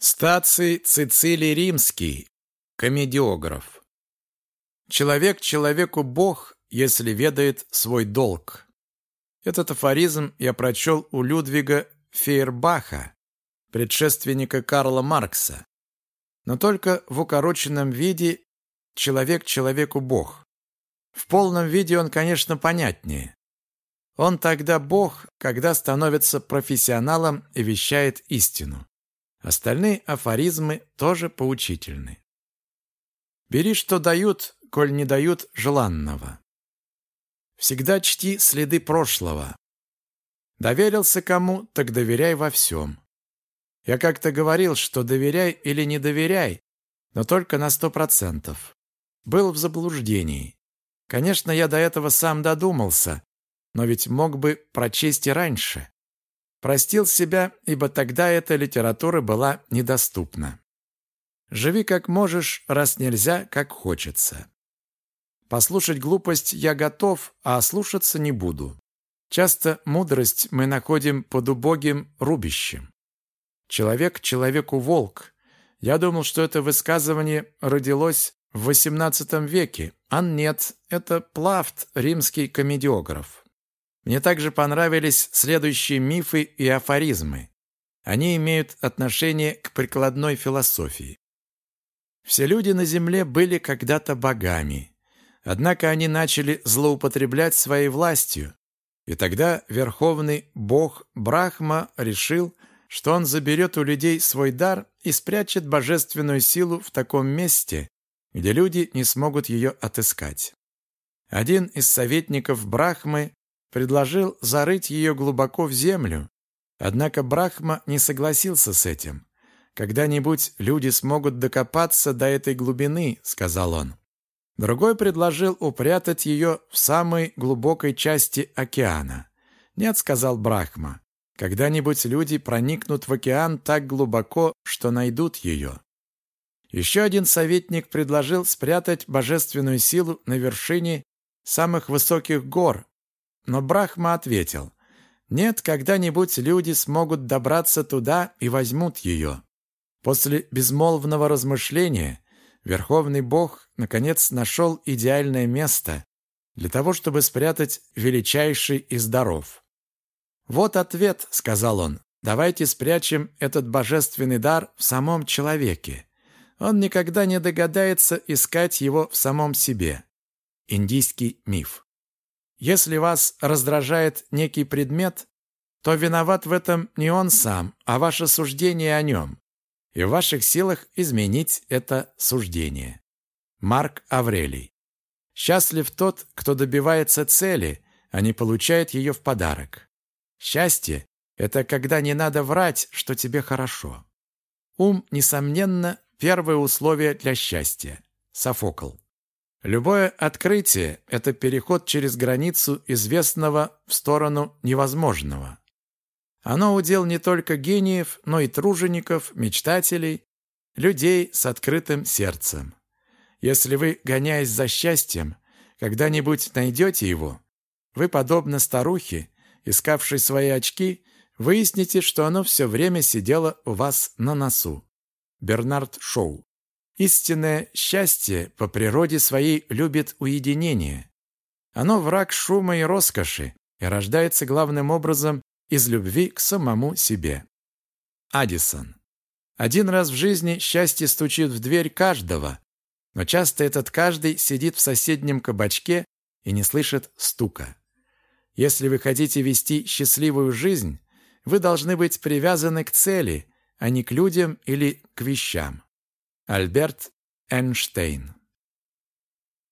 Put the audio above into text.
Стаций Цицилий Римский, комедиограф. Человек человеку Бог, если ведает свой долг. Этот афоризм я прочел у Людвига Фейербаха, предшественника Карла Маркса. Но только в укороченном виде человек человеку Бог. В полном виде он, конечно, понятнее. Он тогда Бог, когда становится профессионалом и вещает истину. Остальные афоризмы тоже поучительны. Бери, что дают, коль не дают желанного. Всегда чти следы прошлого. Доверился кому, так доверяй во всем. Я как-то говорил, что доверяй или не доверяй, но только на сто процентов. Был в заблуждении. Конечно, я до этого сам додумался, но ведь мог бы прочесть и раньше. Простил себя, ибо тогда эта литература была недоступна. Живи как можешь, раз нельзя, как хочется. Послушать глупость я готов, а слушаться не буду. Часто мудрость мы находим под убогим рубищем. Человек человеку волк. Я думал, что это высказывание родилось в XVIII веке, а нет, это Плафт, римский комедиограф. Мне также понравились следующие мифы и афоризмы. Они имеют отношение к прикладной философии. Все люди на земле были когда-то богами. Однако они начали злоупотреблять своей властью. И тогда верховный бог Брахма решил, что он заберет у людей свой дар и спрячет божественную силу в таком месте, где люди не смогут ее отыскать. Один из советников Брахмы предложил зарыть ее глубоко в землю. Однако Брахма не согласился с этим. «Когда-нибудь люди смогут докопаться до этой глубины», — сказал он. Другой предложил упрятать ее в самой глубокой части океана. «Нет», — сказал Брахма, — «когда-нибудь люди проникнут в океан так глубоко, что найдут ее». Еще один советник предложил спрятать божественную силу на вершине самых высоких гор, но Брахма ответил, «Нет, когда-нибудь люди смогут добраться туда и возьмут ее». После безмолвного размышления Верховный Бог наконец нашел идеальное место для того, чтобы спрятать величайший из даров. «Вот ответ», — сказал он, — «давайте спрячем этот божественный дар в самом человеке. Он никогда не догадается искать его в самом себе». Индийский миф. Если вас раздражает некий предмет, то виноват в этом не он сам, а ваше суждение о нем. И в ваших силах изменить это суждение. Марк Аврелий. Счастлив тот, кто добивается цели, а не получает ее в подарок. Счастье – это когда не надо врать, что тебе хорошо. Ум, несомненно, первое условие для счастья. Софокл. Любое открытие – это переход через границу известного в сторону невозможного. Оно удел не только гениев, но и тружеников, мечтателей, людей с открытым сердцем. Если вы, гоняясь за счастьем, когда-нибудь найдете его, вы, подобно старухе, искавшей свои очки, выясните, что оно все время сидело у вас на носу. Бернард Шоу Истинное счастье по природе своей любит уединение. Оно враг шума и роскоши и рождается главным образом из любви к самому себе. Адисон. Один раз в жизни счастье стучит в дверь каждого, но часто этот каждый сидит в соседнем кабачке и не слышит стука. Если вы хотите вести счастливую жизнь, вы должны быть привязаны к цели, а не к людям или к вещам. Альберт Эйнштейн